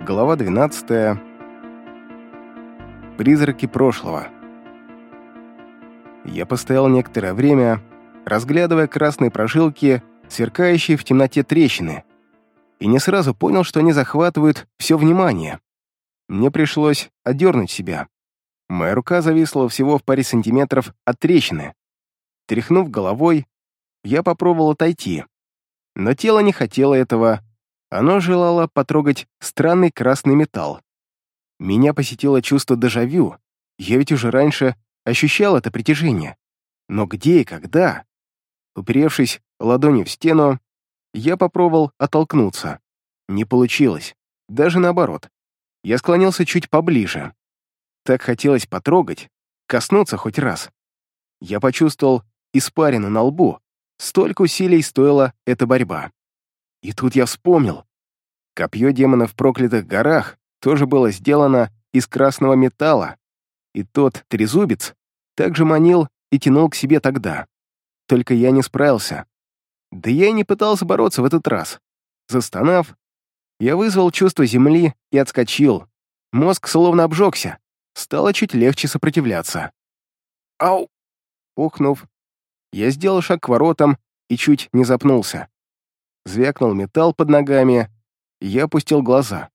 Глава 12. Призраки прошлого. Я постоял некоторое время, разглядывая красные прожилки, сверкающие в темноте трещины, и не сразу понял, что они захватывают все внимание. Мне пришлось отдернуть себя. Моя рука зависла всего в паре сантиметров от трещины. Тряхнув головой, я попробовал отойти. Но тело не хотело этого, оно желало потрогать странный красный металл. Меня посетило чувство дежавю. Я ведь уже раньше ощущал это притяжение. Но где и когда? Уперевшись ладонью в стену, я попробовал оттолкнуться. Не получилось. Даже наоборот. Я склонился чуть поближе. Так хотелось потрогать, коснуться хоть раз. Я почувствовал испарину на лбу. Столько усилий стоила эта борьба. И тут я вспомнил. Копье демона в проклятых горах тоже было сделано из красного металла, и тот трезубец также манил и тянул к себе тогда. Только я не справился. Да я и не пытался бороться в этот раз. Застонав, я вызвал чувство земли и отскочил. Мозг словно обжегся. Стало чуть легче сопротивляться. «Ау!» Ухнув, я сделал шаг к воротам и чуть не запнулся. Звякнул металл под ногами, и я опустил глаза.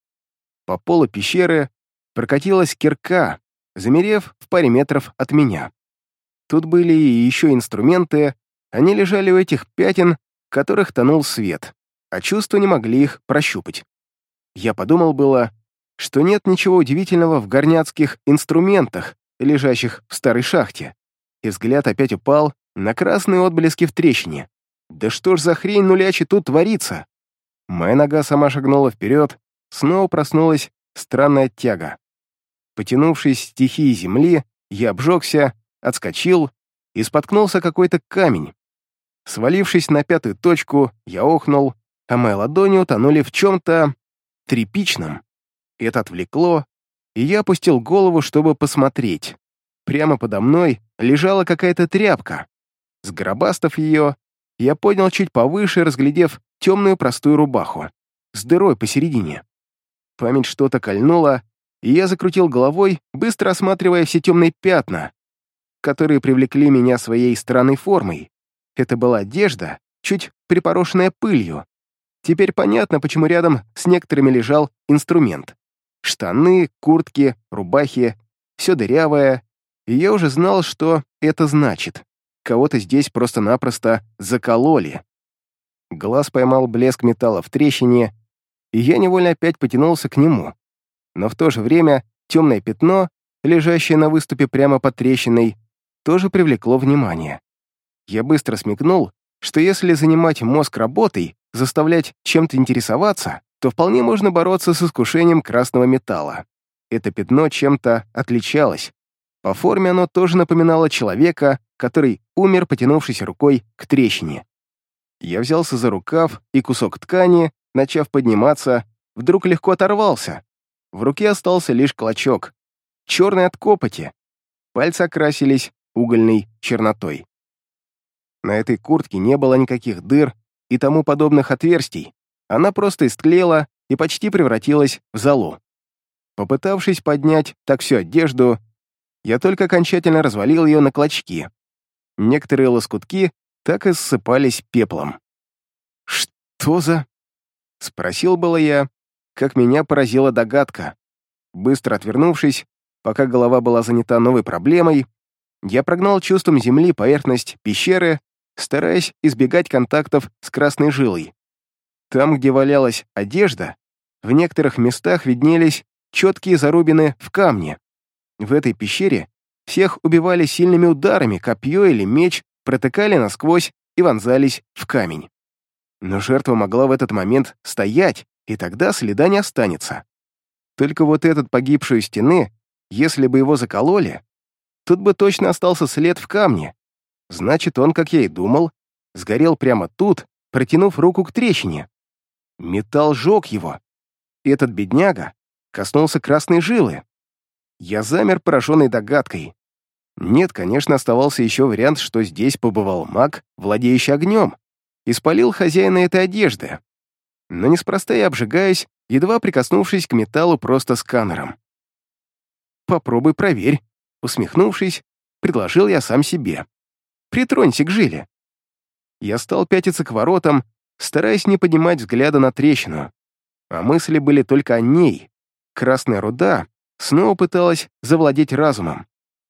По полу пещеры прокатилась кирка, замерев в паре метров от меня. Тут были и еще инструменты, они лежали у этих пятен, в которых тонул свет, а чувства не могли их прощупать. Я подумал было, что нет ничего удивительного в горняцких инструментах, лежащих в старой шахте, и взгляд опять упал на красные отблески в трещине. Да что ж за хрень нулячи тут творится? Моя нога сама шагнула вперед, снова проснулась странная тяга. Потянувшись стихии земли, я обжегся, отскочил и споткнулся какой-то камень. Свалившись на пятую точку, я охнул, а мои ладони утонули в чем-то тряпичном. Это отвлекло, и я опустил голову, чтобы посмотреть. Прямо подо мной лежала какая-то тряпка. Сгробастав ее, я поднял чуть повыше, разглядев темную простую рубаху с дырой посередине. Память что-то кольнула, и я закрутил головой, быстро осматривая все темные пятна, которые привлекли меня своей странной формой. Это была одежда, чуть припорошенная пылью. Теперь понятно, почему рядом с некоторыми лежал инструмент. Штаны, куртки, рубахи, все дырявое, и я уже знал, что это значит. Кого-то здесь просто-напросто закололи. Глаз поймал блеск металла в трещине, и я невольно опять потянулся к нему. Но в то же время темное пятно, лежащее на выступе прямо под трещиной, тоже привлекло внимание. Я быстро смекнул, что если занимать мозг работой, заставлять чем-то интересоваться, то вполне можно бороться с искушением красного металла. Это пятно чем-то отличалось. По форме оно тоже напоминало человека, который умер, потянувшись рукой к трещине. Я взялся за рукав, и кусок ткани, начав подниматься, вдруг легко оторвался. В руке остался лишь клочок, черный от копоти. Пальцы окрасились угольной чернотой. На этой куртке не было никаких дыр и тому подобных отверстий. Она просто истлела и почти превратилась в золу. Попытавшись поднять так всю одежду, я только окончательно развалил ее на клочки. Некоторые лоскутки так и ссыпались пеплом. «Что за...» — спросил было я, как меня поразила догадка. Быстро отвернувшись, пока голова была занята новой проблемой, я прогнал чувством земли поверхность пещеры, стараясь избегать контактов с красной жилой. Там, где валялась одежда, в некоторых местах виднелись четкие зарубины в камне. В этой пещере всех убивали сильными ударами, копье или меч протыкали насквозь и вонзались в камень. Но жертва могла в этот момент стоять, и тогда следа не останется. Только вот этот погибший у стены, если бы его закололи, тут бы точно остался след в камне. Значит, он, как я и думал, сгорел прямо тут, протянув руку к трещине. Металл жег его. Этот бедняга коснулся красной жилы. Я замер, пораженный догадкой. Нет, конечно, оставался еще вариант, что здесь побывал маг, владеющий огнем, и спалил хозяина этой одежды. Но неспроста я обжигаюсь едва прикоснувшись к металлу просто сканером. «Попробуй проверь», — усмехнувшись, предложил я сам себе. «Притронься к жиле». Я стал пятиться к воротам, стараясь не поднимать взгляда на трещину. А мысли были только о ней. Красная руда снова пыталась завладеть разумом.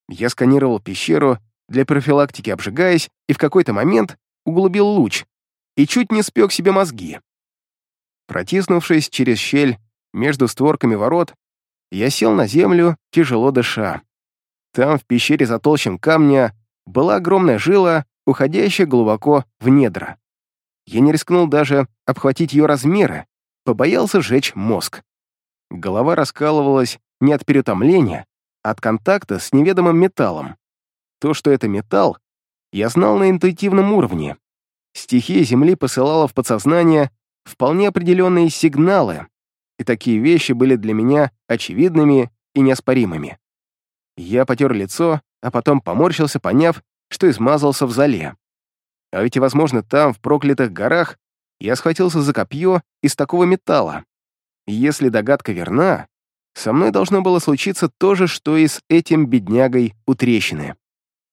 Я сканировал пещеру, для профилактики обжигаясь, и в какой-то момент углубил луч и чуть не спек себе мозги. Протиснувшись через щель между створками ворот, я сел на землю, тяжело дыша. Там, в пещере за толщем камня, была огромная жила, уходящая глубоко в недра. Я не рискнул даже обхватить ее размеры, побоялся сжечь мозг. Голова раскалывалась не от переутомления, а от контакта с неведомым металлом. То, что это металл, я знал на интуитивном уровне. Стихия Земли посылала в подсознание вполне определенные сигналы, и такие вещи были для меня очевидными и неоспоримыми. Я потер лицо, а потом поморщился, поняв, что измазался в зале. А ведь, возможно, там, в проклятых горах, я схватился за копье из такого металла. Если догадка верна, со мной должно было случиться то же, что и с этим беднягой у трещины.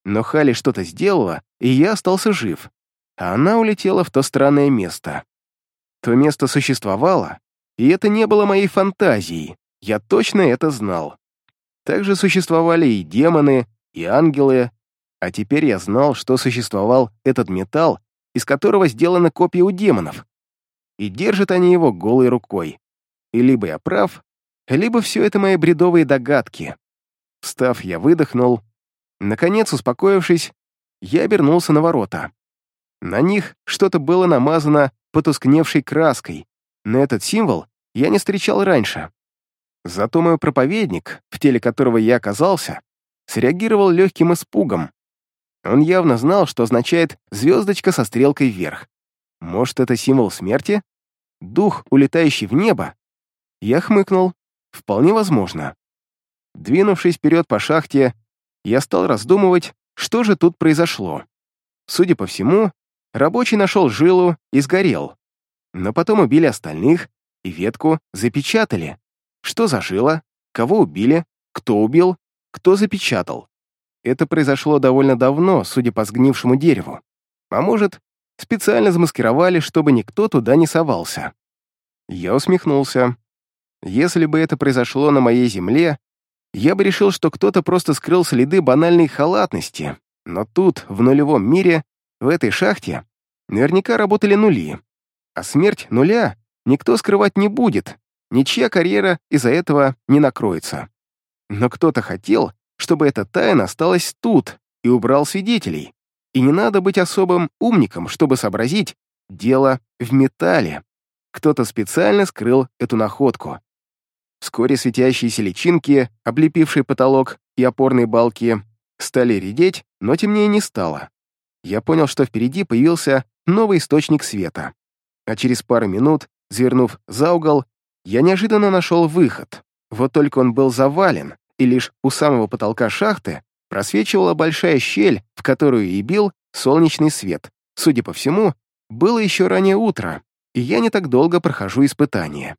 Но Хали что-то сделала, и я остался жив, а она улетела в то странное место. То место существовало, и это не было моей фантазией, я точно это знал. Также существовали и демоны, и ангелы, а теперь я знал, что существовал этот металл, из которого сделаны копии у демонов. И держат они его голой рукой. И либо я прав, либо все это мои бредовые догадки. Встав, я выдохнул. Наконец, успокоившись, я обернулся на ворота. На них что-то было намазано потускневшей краской, но этот символ я не встречал раньше. Зато мой проповедник, в теле которого я оказался, среагировал легким испугом, он явно знал, что означает звездочка со стрелкой вверх. Может, это символ смерти? Дух, улетающий в небо? Я хмыкнул. Вполне возможно. Двинувшись вперед по шахте, я стал раздумывать, что же тут произошло. Судя по всему, рабочий нашел жилу и сгорел. Но потом убили остальных, и ветку запечатали. Что за жила? Кого убили? Кто убил? Кто запечатал? Это произошло довольно давно, судя по сгнившему дереву. А может, специально замаскировали, чтобы никто туда не совался. Я усмехнулся. Если бы это произошло на моей земле, я бы решил, что кто-то просто скрыл следы банальной халатности. Но тут, в нулевом мире, в этой шахте, наверняка работали нули. А смерть нуля никто скрывать не будет, ничья карьера из-за этого не накроется. Но кто-то хотел, чтобы эта тайна осталась тут и убрал свидетелей. И не надо быть особым умником, чтобы сообразить, дело в металле. Кто-то специально скрыл эту находку. Вскоре светящиеся личинки, облепившие потолок и опорные балки, стали редеть, но темнее не стало. Я понял, что впереди появился новый источник света. А через пару минут, звернув за угол, я неожиданно нашел выход. Вот только он был завален, и лишь у самого потолка шахты просвечивала большая щель, в которую и бил солнечный свет. Судя по всему, было еще раннее утро, и я не так долго прохожу испытания.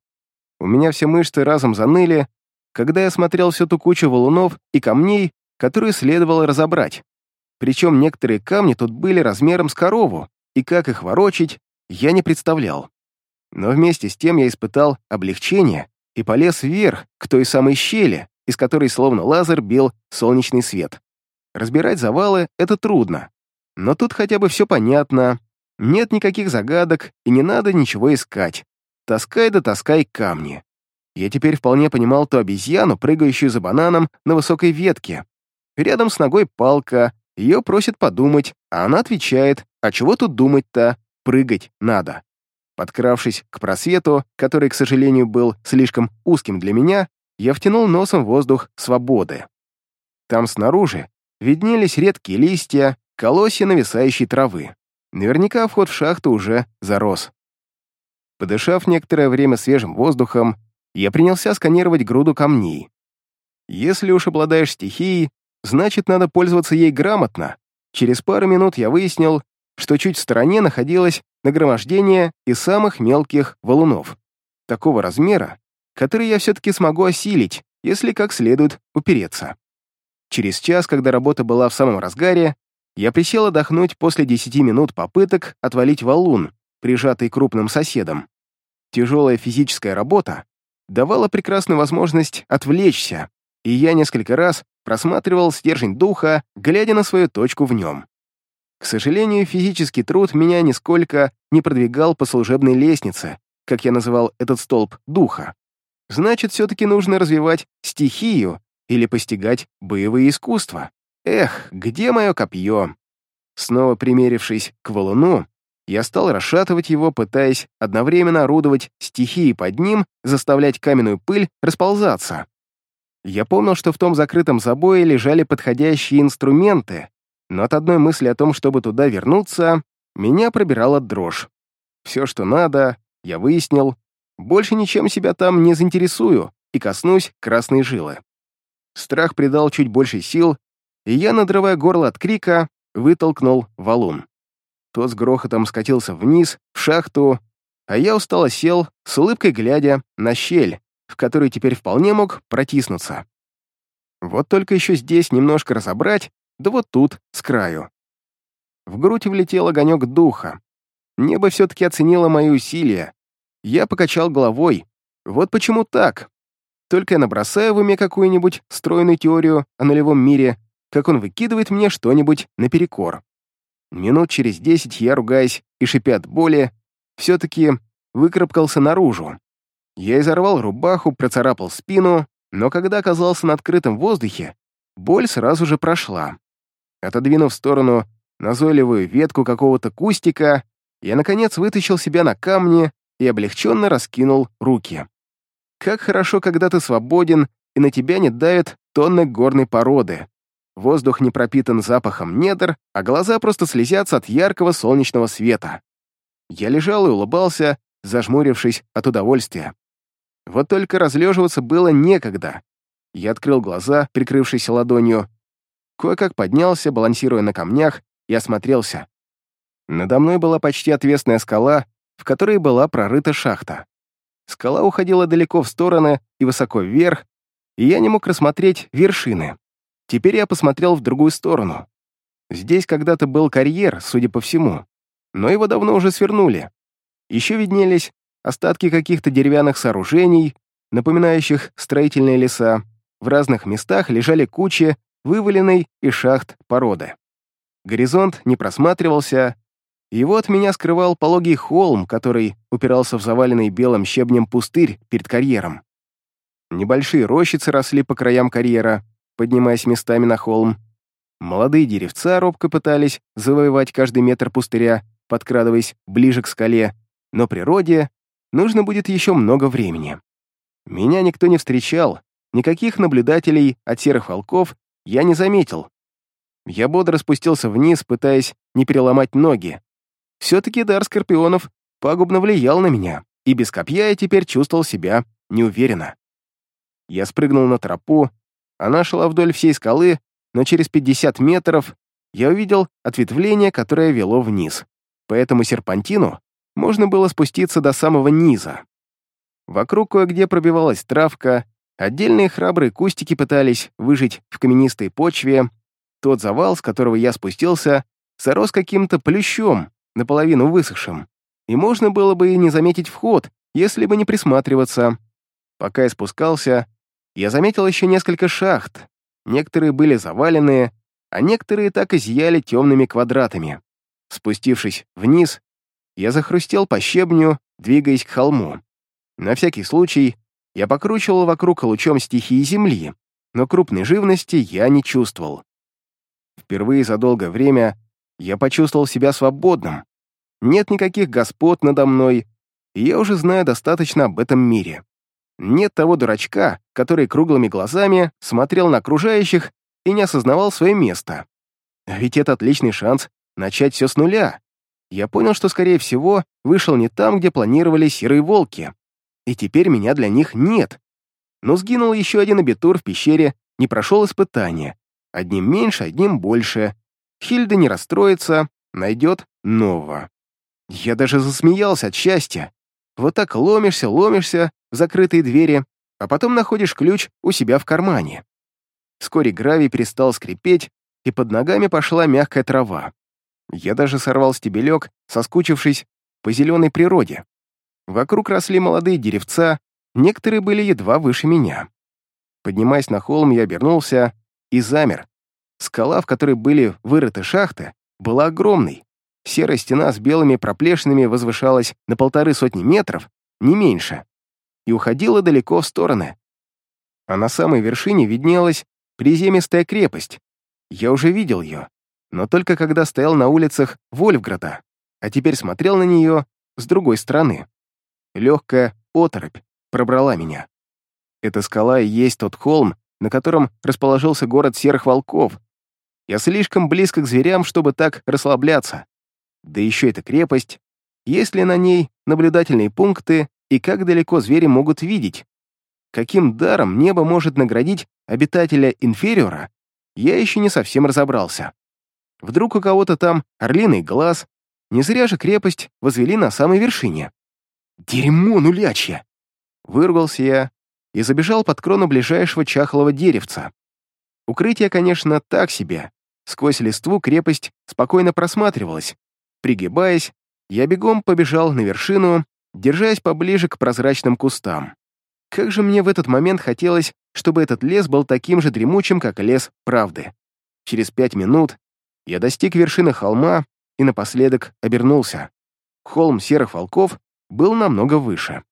У меня все мышцы разом заныли, когда я смотрел всю ту кучу валунов и камней, которые следовало разобрать. Причем некоторые камни тут были размером с корову, и как их ворочить, я не представлял. Но вместе с тем я испытал облегчение и полез вверх, к той самой щели, из которой словно лазер бил солнечный свет. Разбирать завалы — это трудно. Но тут хотя бы все понятно. Нет никаких загадок, и не надо ничего искать. Таскай да таскай камни. Я теперь вполне понимал ту обезьяну, прыгающую за бананом на высокой ветке. Рядом с ногой палка, ее просят подумать, а она отвечает, а чего тут думать-то, прыгать надо. Подкравшись к просвету, который, к сожалению, был слишком узким для меня, я втянул носом воздух свободы. Там снаружи виднелись редкие листья, колосья нависающей травы. Наверняка вход в шахту уже зарос. Подышав некоторое время свежим воздухом, я принялся сканировать груду камней. Если уж обладаешь стихией, значит, надо пользоваться ей грамотно. Через пару минут я выяснил, что чуть в стороне находилось нагромождение из самых мелких валунов, такого размера, который я все-таки смогу осилить, если как следует упереться. Через час, когда работа была в самом разгаре, я присел отдохнуть после 10 минут попыток отвалить валун, прижатый крупным соседом. Тяжелая физическая работа давала прекрасную возможность отвлечься, и я несколько раз просматривал стержень духа, глядя на свою точку в нем. К сожалению, физический труд меня нисколько не продвигал по служебной лестнице, как я называл этот столб духа. Значит, все-таки нужно развивать стихию или постигать боевые искусства. Эх, где мое копье? Снова примерившись к валуну, я стал расшатывать его, пытаясь одновременно орудовать стихией под ним, заставлять каменную пыль расползаться. Я помнил, что в том закрытом забое лежали подходящие инструменты, но от одной мысли о том, чтобы туда вернуться, меня пробирала дрожь. Все, что надо, я выяснил, больше ничем себя там не заинтересую и коснусь красной жилы. Страх придал чуть больше сил, и я, надрывая горло от крика, вытолкнул валун. Тот с грохотом скатился вниз, в шахту, а я устало сел, с улыбкой глядя на щель, в которой теперь вполне мог протиснуться. Вот только еще здесь немножко разобрать, да вот тут, с краю. В грудь влетел огонек духа. Небо все-таки оценило мои усилия. Я покачал головой. Вот почему так. Только я набросаю в уме какую-нибудь стройную теорию о нулевом мире, как он выкидывает мне что-нибудь наперекор. Минут через десять я, ругаясь и шипя от боли, все-таки выкарабкался наружу. Я изорвал рубаху, процарапал спину, но когда оказался на открытом воздухе, боль сразу же прошла. Отодвинув в сторону назойливую ветку какого-то кустика, я, наконец, вытащил себя на камни и облегченно раскинул руки. Как хорошо, когда ты свободен, и на тебя не давят тонны горной породы. Воздух не пропитан запахом недр, а глаза просто слезятся от яркого солнечного света. Я лежал и улыбался, зажмурившись от удовольствия. Вот только разлеживаться было некогда. Я открыл глаза, прикрывшись ладонью, кое-как поднялся, балансируя на камнях, и осмотрелся. Надо мной была почти отвесная скала, в которой была прорыта шахта. Скала уходила далеко в стороны и высоко вверх, и я не мог рассмотреть вершины. Теперь я посмотрел в другую сторону. Здесь когда-то был карьер, судя по всему, но его давно уже свернули. Еще виднелись остатки каких-то деревянных сооружений, напоминающих строительные леса. В разных местах лежали кучи вываленной из шахт породы. Горизонт не просматривался, и вот меня скрывал пологий холм, который упирался в заваленный белым щебнем пустырь перед карьером. Небольшие рощицы росли по краям карьера, поднимаясь местами на холм. Молодые деревца робко пытались завоевать каждый метр пустыря, подкрадываясь ближе к скале, но природе нужно будет еще много времени. Меня никто не встречал, никаких наблюдателей от серых волков я не заметил. Я бодро спустился вниз, пытаясь не переломать ноги. Все-таки дар скорпионов пагубно влиял на меня, и без копья я теперь чувствовал себя неуверенно. Я спрыгнул на тропу, она шла вдоль всей скалы, но через 50 метров я увидел ответвление, которое вело вниз. По этому серпантину можно было спуститься до самого низа. Вокруг кое-где пробивалась травка, отдельные храбрые кустики пытались выжить в каменистой почве. Тот завал, с которого я спустился, зарос каким-то плющом, наполовину высохшим, и можно было бы и не заметить вход, если бы не присматриваться. Пока я спускался, я заметил еще несколько шахт. Некоторые были завалены, а некоторые так и зияли темными квадратами. Спустившись вниз, я захрустел по щебню, двигаясь к холму. На всякий случай я покручивал вокруг лучом стихии земли, но крупной живности я не чувствовал. Впервые за долгое время я почувствовал себя свободным. Нет никаких господ надо мной, и я уже знаю достаточно об этом мире. Нет того дурачка, который круглыми глазами смотрел на окружающих и не осознавал свое место. А ведь это отличный шанс начать все с нуля. Я понял, что, скорее всего, вышел не там, где планировали серые волки. И теперь меня для них нет. Но сгинул еще один абитур в пещере, не прошел испытания. Одним меньше, одним больше. Хильда не расстроится, найдет нового. Я даже засмеялся от счастья. Вот так ломишься, ломишься, закрытые двери, а потом находишь ключ у себя в кармане. Вскоре гравий перестал скрипеть, и под ногами пошла мягкая трава. Я даже сорвал стебелек, соскучившись по зеленой природе. Вокруг росли молодые деревца, некоторые были едва выше меня. Поднимаясь на холм, я обернулся и замер. Скала, в которой были вырыты шахты, была огромной. Серая стена с белыми проплешинами возвышалась на полторы сотни метров, не меньше, и уходила далеко в стороны. А на самой вершине виднелась приземистая крепость. Я уже видел ее, но только когда стоял на улицах Вольфграда, а теперь смотрел на нее с другой стороны. Легкая оторопь пробрала меня. Эта скала и есть тот холм, на котором расположился город Серых Волков. Я слишком близко к зверям, чтобы так расслабляться. Да еще эта крепость. Есть ли на ней наблюдательные пункты и как далеко звери могут видеть? Каким даром небо может наградить обитателя инфериора, я еще не совсем разобрался. Вдруг у кого-то там орлиный глаз, не зря же крепость возвели на самой вершине. «Дерьмо нулячье!» Вырвался я и забежал под крону ближайшего чахлого деревца. Укрытие, конечно, так себе. Сквозь листву крепость спокойно просматривалась. Пригибаясь, я бегом побежал на вершину, держась поближе к прозрачным кустам. Как же мне в этот момент хотелось, чтобы этот лес был таким же дремучим, как лес правды. Через пять минут я достиг вершины холма и напоследок обернулся. Холм серых волков был намного выше.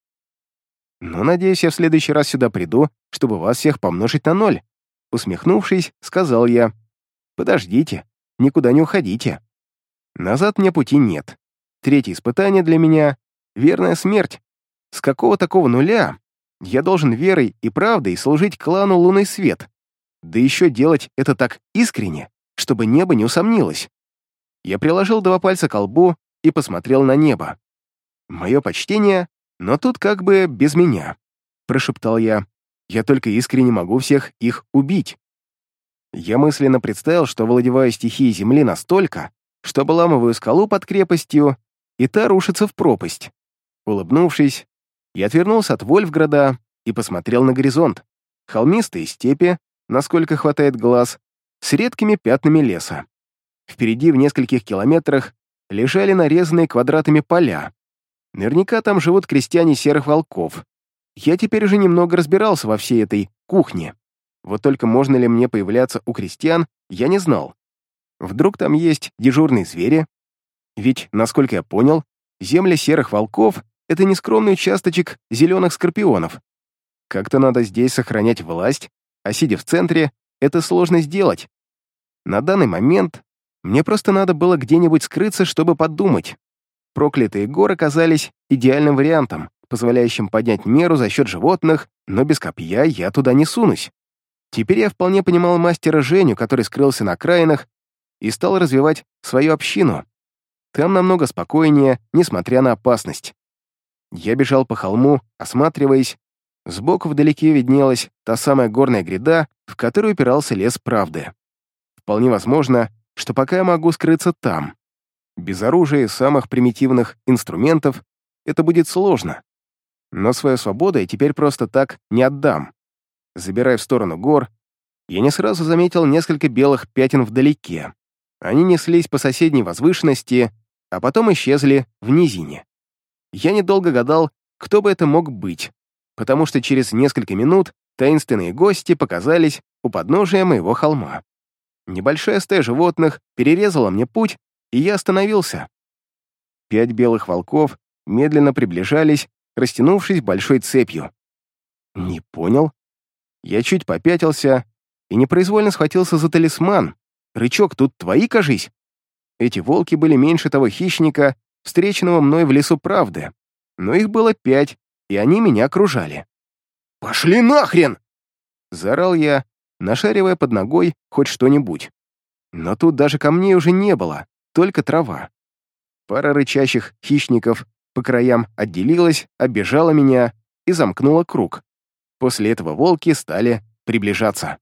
Но, надеюсь, я в следующий раз сюда приду, чтобы вас всех помножить на ноль. Усмехнувшись, сказал я. Подождите, никуда не уходите. Назад мне пути нет. Третье испытание для меня — верная смерть. С какого такого нуля я должен верой и правдой служить клану Лунный Свет? Да еще делать это так искренне, чтобы небо не усомнилось. Я приложил два пальца к лбу и посмотрел на небо. Мое почтение, но тут как бы без меня, прошептал я. Я только искренне могу всех их убить. Я мысленно представил, что владеваю стихией Земли настолько, что обламываю скалу под крепостью, и та рушится в пропасть. Улыбнувшись, я отвернулся от Вольфграда и посмотрел на горизонт. Холмистые степи, насколько хватает глаз, с редкими пятнами леса. Впереди в нескольких километрах лежали нарезанные квадратами поля. Наверняка там живут крестьяне серых волков. Я теперь уже немного разбирался во всей этой кухне. Вот только можно ли мне появляться у крестьян, я не знал. Вдруг там есть дежурные звери? Ведь, насколько я понял, земля серых волков — это нескромный участочек зеленых скорпионов. Как-то надо здесь сохранять власть, а сидя в центре, это сложно сделать. На данный момент мне просто надо было где-нибудь скрыться, чтобы подумать. Проклятые горы казались идеальным вариантом, позволяющим поднять меру за счет животных, но без копья я туда не сунусь. Теперь я вполне понимал мастера Женю, который скрылся на окраинах и стал развивать свою общину. Там намного спокойнее, несмотря на опасность. Я бежал по холму, осматриваясь, Сбоку вдалеке виднелась та самая горная гряда, в которую упирался лес правды. Вполне возможно, что пока я могу скрыться там. Без оружия и самых примитивных инструментов это будет сложно. Но свою свободу я теперь просто так не отдам. Забирая в сторону гор, я не сразу заметил несколько белых пятен вдалеке. Они неслись по соседней возвышенности, а потом исчезли в низине. Я недолго гадал, кто бы это мог быть потому что через несколько минут таинственные гости показались у подножия моего холма. Небольшая стая животных перерезала мне путь, и я остановился. Пять белых волков медленно приближались, растянувшись большой цепью. Не понял. Я чуть попятился и непроизвольно схватился за талисман. Рычок, тут твои, кажись. Эти волки были меньше того хищника, встреченного мной в лесу правды, но их было пять, и они меня окружали. «Пошли нахрен!» Заорал я, нашаривая под ногой хоть что-нибудь. Но тут даже камней уже не было, только трава. Пара рычащих хищников по краям отделилась, оббежала меня и замкнула круг. После этого волки стали приближаться.